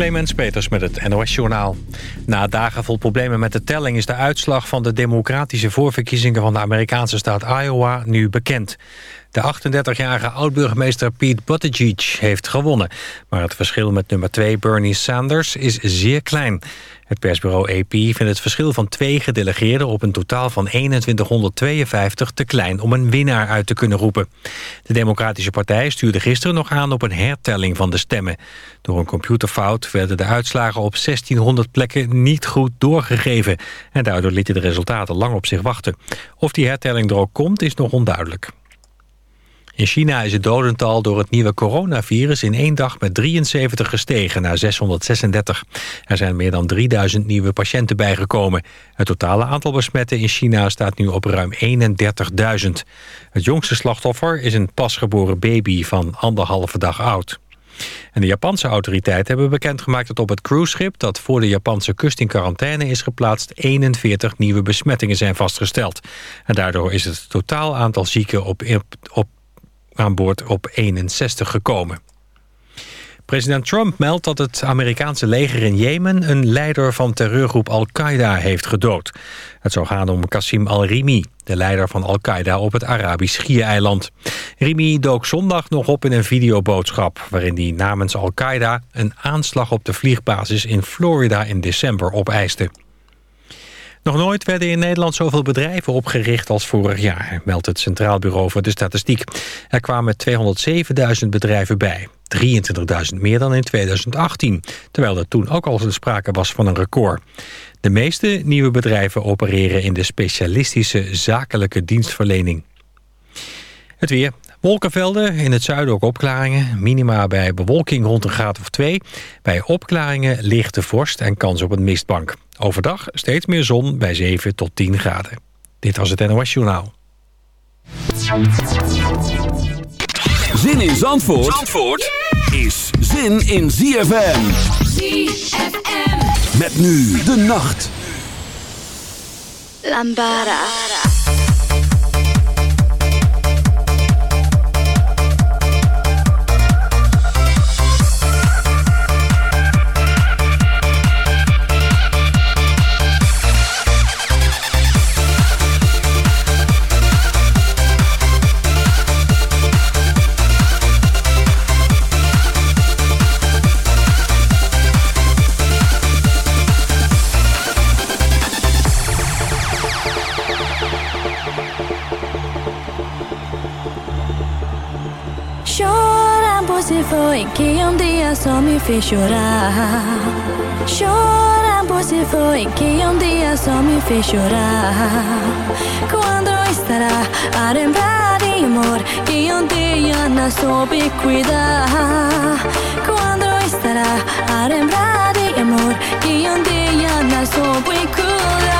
Clemens Peters met het NOS Journaal. Na dagen vol problemen met de telling is de uitslag van de democratische voorverkiezingen van de Amerikaanse staat Iowa nu bekend. De 38-jarige oud-burgemeester Pete Buttigieg heeft gewonnen. Maar het verschil met nummer 2 Bernie Sanders is zeer klein. Het persbureau AP vindt het verschil van twee gedelegeerden... op een totaal van 2152 te klein om een winnaar uit te kunnen roepen. De Democratische Partij stuurde gisteren nog aan op een hertelling van de stemmen. Door een computerfout werden de uitslagen op 1600 plekken niet goed doorgegeven. En daardoor lieten de resultaten lang op zich wachten. Of die hertelling er ook komt is nog onduidelijk. In China is het dodental door het nieuwe coronavirus in één dag met 73 gestegen naar 636. Er zijn meer dan 3000 nieuwe patiënten bijgekomen. Het totale aantal besmetten in China staat nu op ruim 31.000. Het jongste slachtoffer is een pasgeboren baby van anderhalve dag oud. En de Japanse autoriteiten hebben bekendgemaakt dat op het cruiseschip... dat voor de Japanse kust in quarantaine is geplaatst... 41 nieuwe besmettingen zijn vastgesteld. En daardoor is het totaal aantal zieken op, op aan boord op 61 gekomen. President Trump meldt dat het Amerikaanse leger in Jemen... een leider van terreurgroep Al-Qaeda heeft gedood. Het zou gaan om Qasim al-Rimi, de leider van Al-Qaeda op het Arabisch Schiereiland. Rimi dook zondag nog op in een videoboodschap... waarin hij namens Al-Qaeda een aanslag op de vliegbasis in Florida in december opeiste. Nog nooit werden in Nederland zoveel bedrijven opgericht als vorig jaar, meldt het Centraal Bureau voor de Statistiek. Er kwamen 207.000 bedrijven bij, 23.000 meer dan in 2018, terwijl er toen ook al sprake was van een record. De meeste nieuwe bedrijven opereren in de specialistische zakelijke dienstverlening. Het weer. Wolkenvelden, in het zuiden ook opklaringen. Minima bij bewolking rond een graad of 2. Bij opklaringen lichte vorst en kans op een mistbank. Overdag steeds meer zon bij 7 tot 10 graden. Dit was het NOS Journaal. Zin in Zandvoort, Zandvoort is zin in ZFM. ZFM. Met nu de nacht. Lambada. Se foi que um dia só me fez chorar. Chora, por se foi que um dia só me fez chorar. Quando estará a lembrar de amor que um dia não soube cuidar? Quando estará a lembrar de amor que um dia não soube cuidar?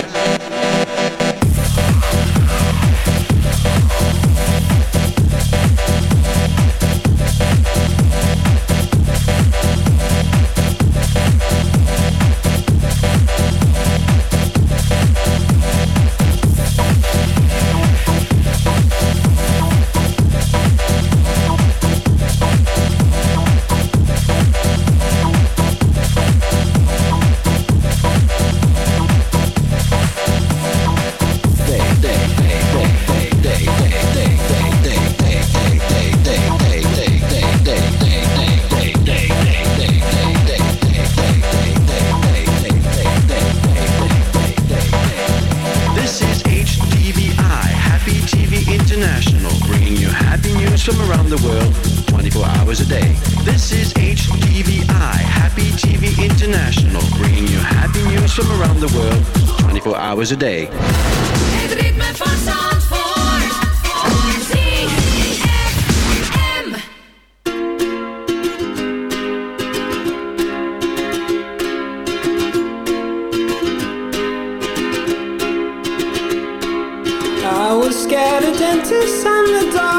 tunes from around the world, 24 hours a day. This is HTVI, Happy TV International, bringing you happy news from around the world, 24 hours a day. Het ritme van Zandvoort, voor ZFM. I was scared of dentists and the doctor.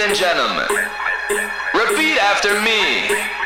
and gentlemen, repeat after me.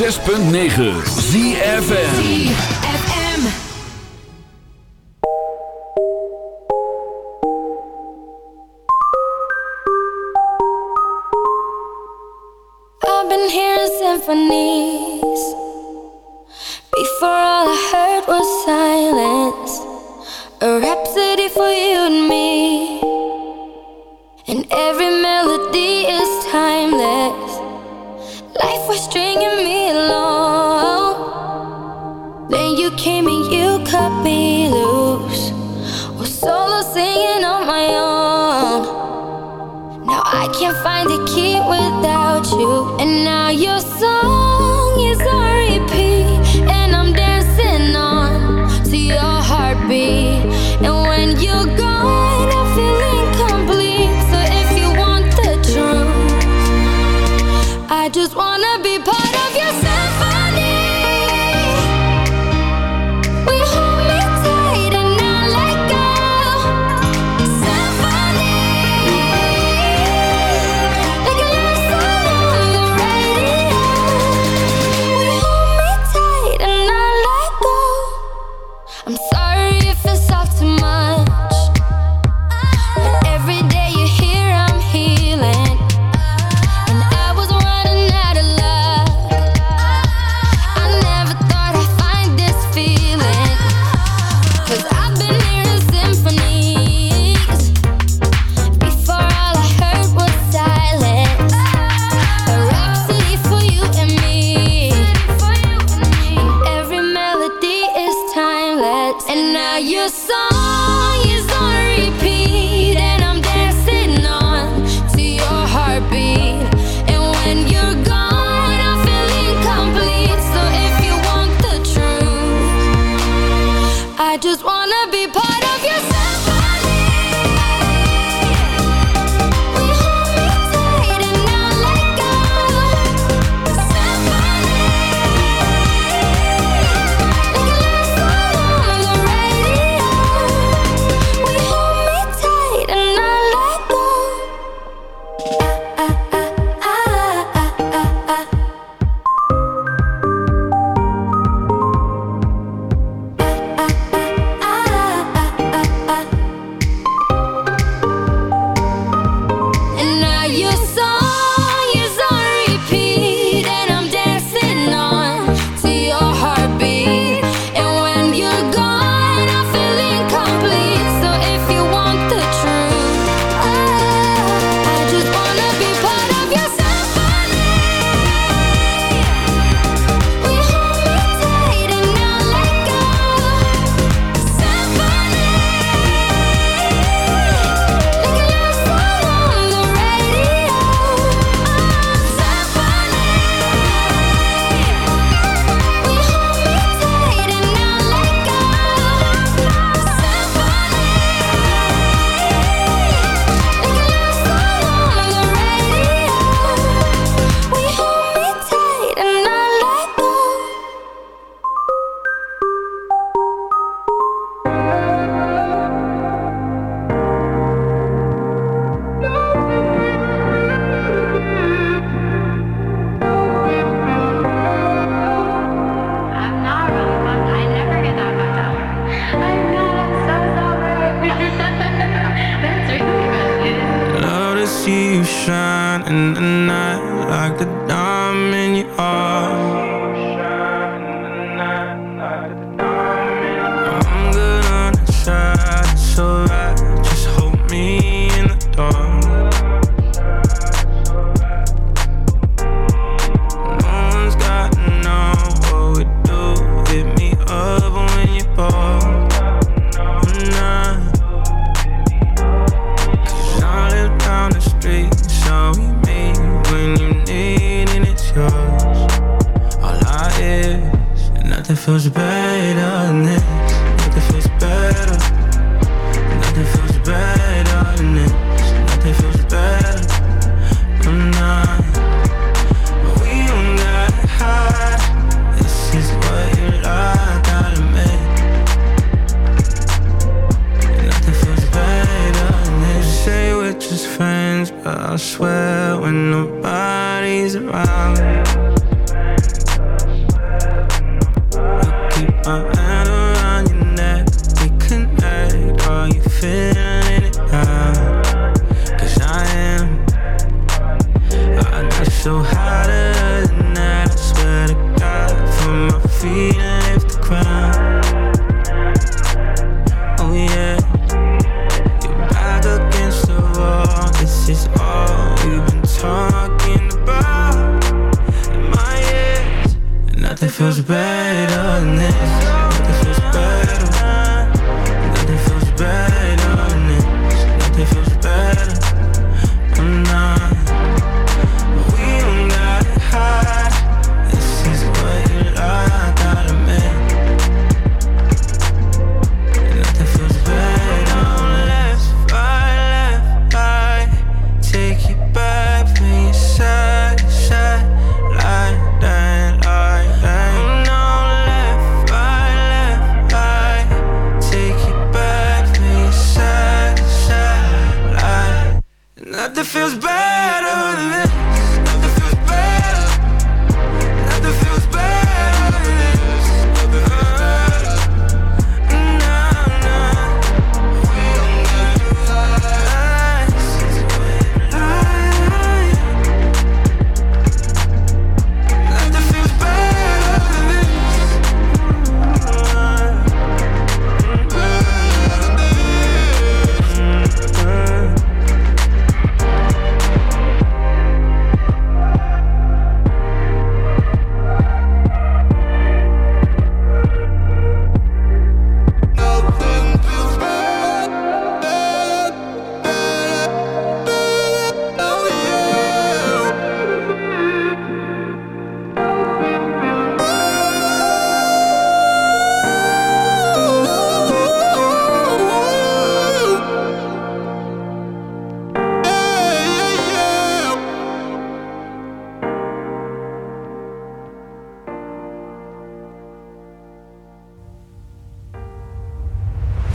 106.9 ZFN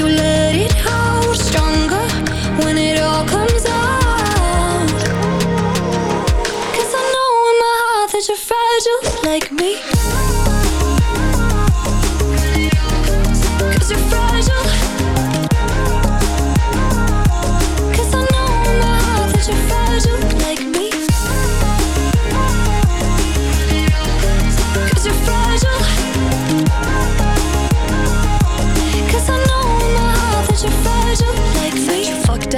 you love.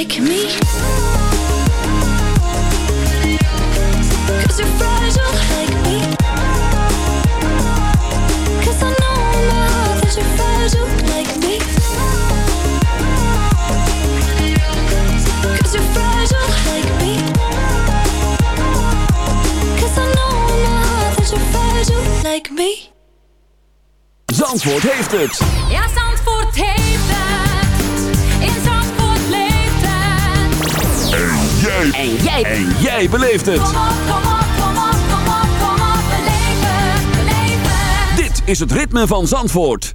like me. Cause you're fragile like me. Cause I know my heart that you're fragile like me. Cause you're fragile like me. Cause I know my heart that you're fragile like me. Zandvoort heeft het! jij. En jij. En jij beleeft het. Kom op, kom op, kom op, kom op, kom op. beleven, beleven. Dit is het ritme van Zandvoort.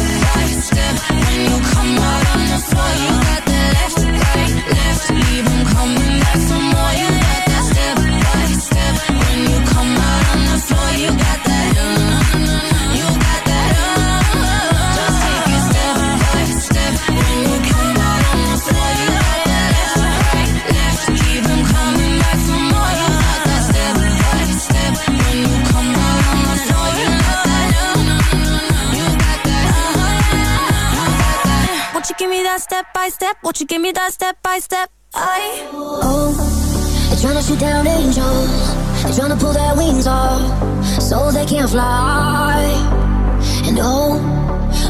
that step by step? Won't you give me that step by step? I oh, I'm to shoot down angels, I'm to pull their wings off, so they can't fly. And oh,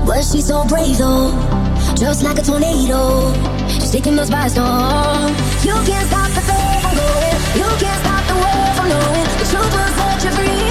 but she's so brave though, just like a tornado, she's taking us by storm. You can't stop the soul from going, you can't stop the world from knowing the truth will set you free.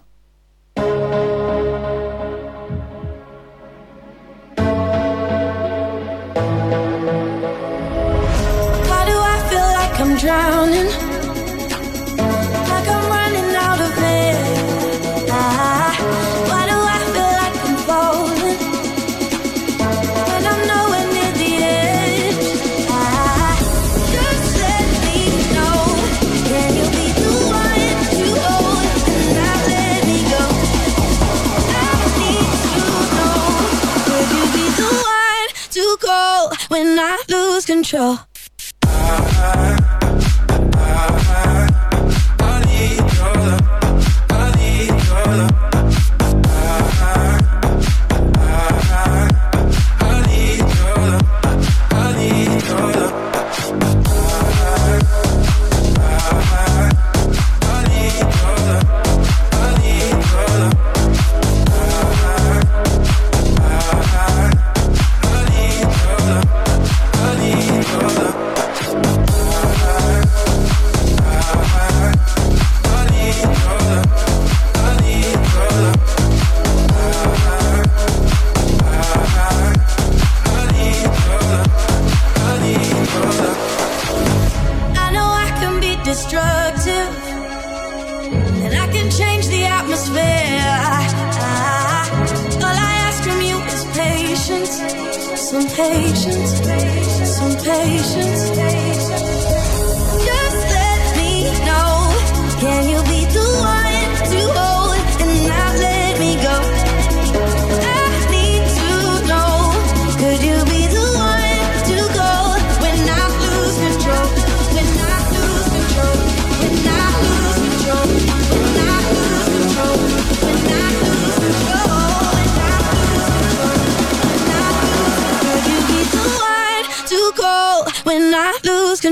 control.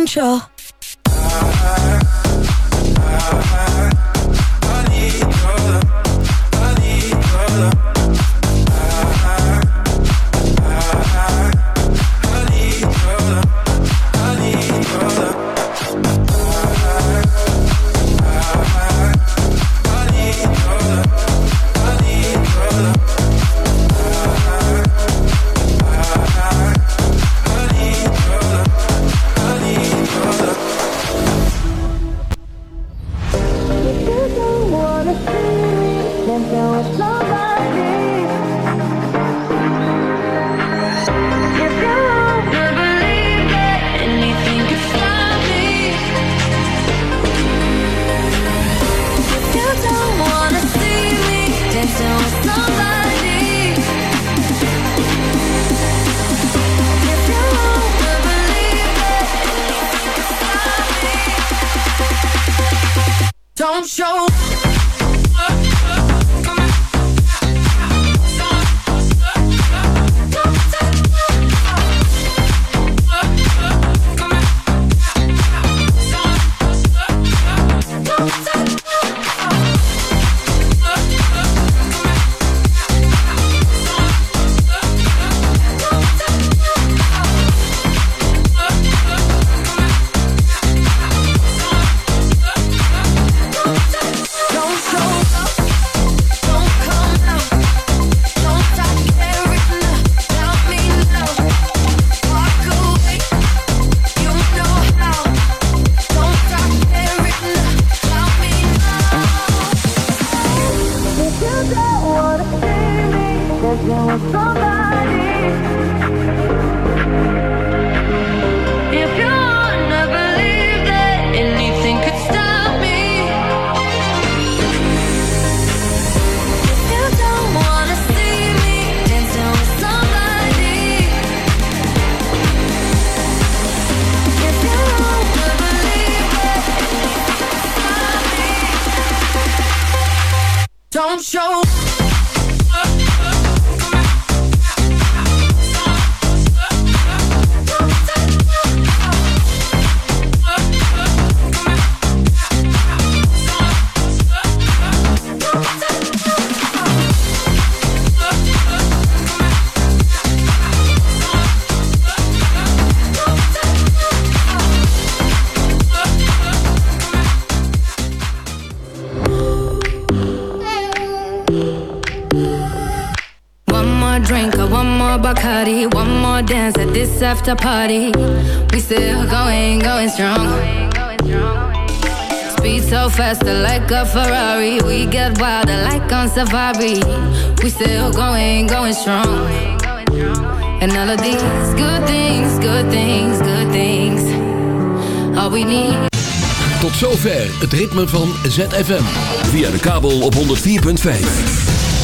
potential. this after party. We still going, going strong. Speed so fast, like a Ferrari. We get wilder, like on safari. We still going, going strong. And all of these good things, good things, good things. All we need. Tot zover het ritme van ZFM. Via de kabel op 104.5.